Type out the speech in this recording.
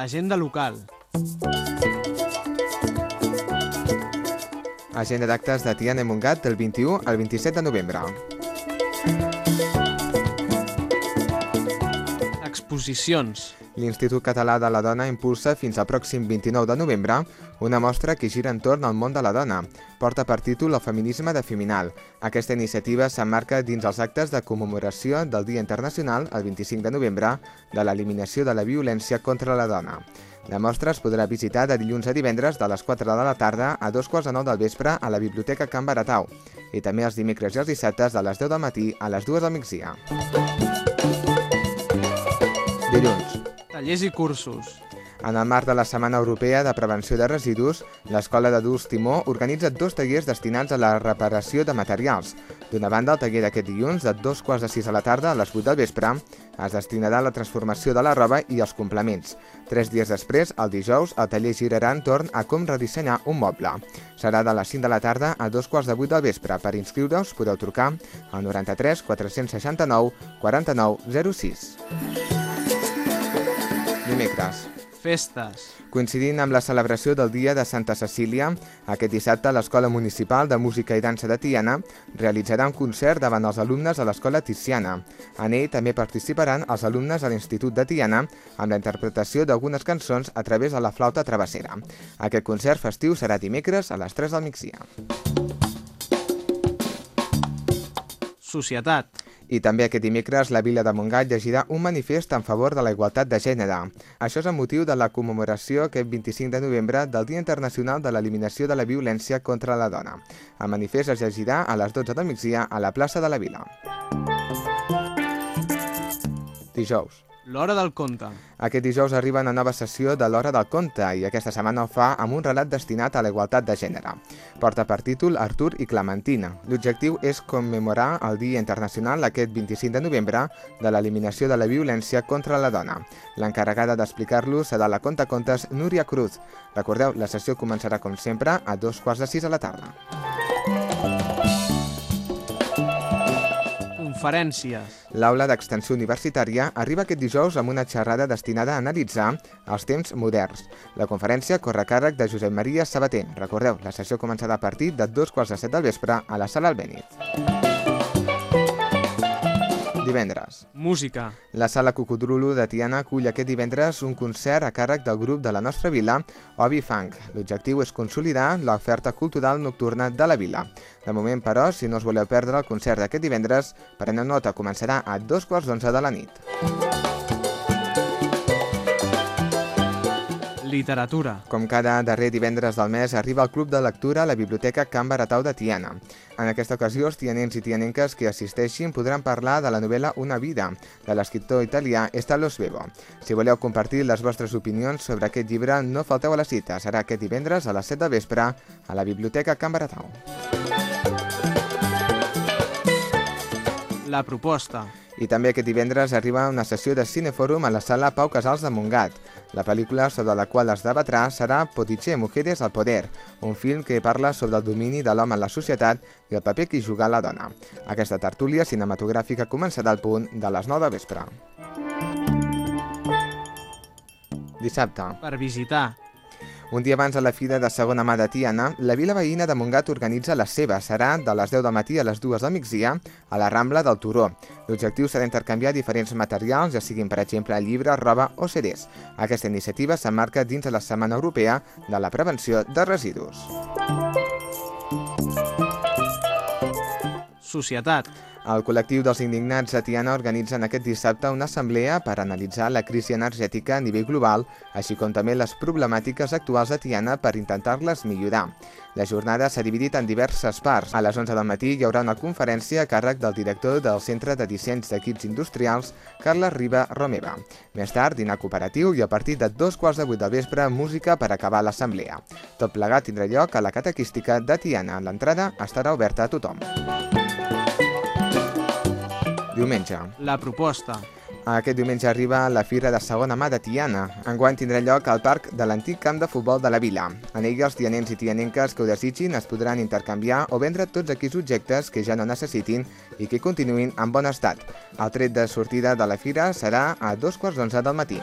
L'agenda local. Agenda d'actes de Tiana i Montgat del 21 al 27 de novembre. Exposicions. L'Institut Català de la Dona impulsa fins al pròxim 29 de novembre una mostra que gira entorn al món de la dona. Porta per títol el feminisme de Feminal. Aquesta iniciativa s'emmarca dins els actes de commemoració del Dia Internacional, el 25 de novembre, de l'eliminació de la violència contra la dona. La mostra es podrà visitar de dilluns a divendres de les 4 de la tarda a dos quarts de nou del vespre a la Biblioteca Can Baratau i també els dimecres i els dissabtes de les 10 del matí a les 2 del migdia. Dilluns. Tallers i cursos. En el marc de la Setmana Europea de Prevenció de Residus, l'Escola d'Adults Timó organitza dos tallers destinats a la reparació de materials. D'una banda, el taller d'aquest dilluns, de dos quarts de sis a la tarda a les 8 del vespre, es destinarà a la transformació de la roba i els complements. Tres dies després, el dijous, el taller girarà entorn a com redissenyar un moble. Serà de les 5 de la tarda a dos quarts de 8 del vespre. Per inscriure-us podeu trucar al 93 469 49 06. Dimecres. Festes. Coincidint amb la celebració del Dia de Santa Cecília, aquest dissabte l'Escola Municipal de Música i Dansa de Tiana realitzarà un concert davant els alumnes de l'Escola Tiziana. En ell també participaran els alumnes de l'Institut de Tiana amb la interpretació d'algunes cançons a través de la flauta travessera. Aquest concert festiu serà dimecres a les 3 del migdia. Societat. I també aquest dimecres la Vila de Montgat llegirà un manifest en favor de la igualtat de gènere. Això és el motiu de la commemoració aquest 25 de novembre del Dia Internacional de l'Eliminació de la Violència contra la Dona. El manifest es llegirà a les 12 del migdia a la plaça de la Vila. Dijous. L'hora del conte. Aquest dijous arriba una nova sessió de l'Hora del Conte i aquesta setmana ho fa amb un relat destinat a la igualtat de gènere. Porta per títol Artur i Clementina. L'objectiu és commemorar el Dia Internacional aquest 25 de novembre de l'eliminació de la violència contra la dona. L'encarregada d'explicar-lo serà la contacontes Núria Cruz. Recordeu, la sessió començarà com sempre a dos quarts de sis a la tarda. Conferències. L'aula d'extensió universitària arriba aquest dijous amb una xerrada destinada a analitzar els temps moderns. La conferència corre a càrrec de Josep Maria Sabater. Recordeu, la sessió començarà a partir de dos quarts de set del vespre a la sala Albéniz. Divendres. Música. La sala Cocodrulo de Tiana acull aquest divendres un concert a càrrec del grup de la nostra vila, Obi Funk. L'objectiu és consolidar l'oferta cultural nocturna de la vila. De moment, però, si no us voleu perdre el concert d'aquest divendres, preneu nota, començarà a dos quarts d'onze de la nit. Literatura. Com cada darrer divendres del mes, arriba el Club de Lectura a la Biblioteca Can Baratau de Tiana. En aquesta ocasió, els tianencs i tianenques que assisteixin podran parlar de la novel·la Una vida, de l'escriptor italià Estalo Svevo. Si voleu compartir les vostres opinions sobre aquest llibre, no falteu a la cita. Serà aquest divendres a les 7 de vespre a la Biblioteca Can Baratau. La proposta. I també aquest divendres arriba una sessió de Cinefòrum a la sala Pau Casals de Montgat. La pel·lícula sobre la qual es debatrà serà Potiche, Mujeres al Poder, un film que parla sobre el domini de l'home en la societat i el paper que hi juga la dona. Aquesta tertúlia cinematogràfica començarà al punt de les 9 de vespre. Dissabte. Per visitar. Un dia abans de la Fira de Segona Mà de Tiana, la vila veïna de Montgat organitza la seva. Serà de les 10 del matí a les 2 del migdia a la Rambla del Turó. L'objectiu serà intercanviar diferents materials, ja siguin, per exemple, llibres, roba o CDs. Aquesta iniciativa s'emmarca dins de la Setmana Europea de la Prevenció de Residus. Societat. El col·lectiu dels indignats a Tiana organitzen aquest dissabte una assemblea per analitzar la crisi energètica a nivell global, així com també les problemàtiques actuals a Tiana per intentar-les millorar. La jornada s'ha dividit en diverses parts. A les 11 del matí hi haurà una conferència a càrrec del director del Centre de Dissenys d'Equips Industrials, Carles Riba Romeva. Més tard, dinar cooperatiu i a partir de dos quarts de vuit del vespre, música per acabar l'assemblea. Tot plegat tindrà lloc a la catequística de Tiana. L'entrada estarà oberta a tothom. Diumenge. La proposta. Aquest diumenge arriba la Fira de Segona Mà de Tiana. Enguany tindrà lloc al parc de l'antic camp de futbol de la vila. En ell els tianencs i tianenques que ho desitgin es podran intercanviar o vendre tots aquells objectes que ja no necessitin i que continuïn en bon estat. El tret de sortida de la fira serà a dos quarts d'onze del matí.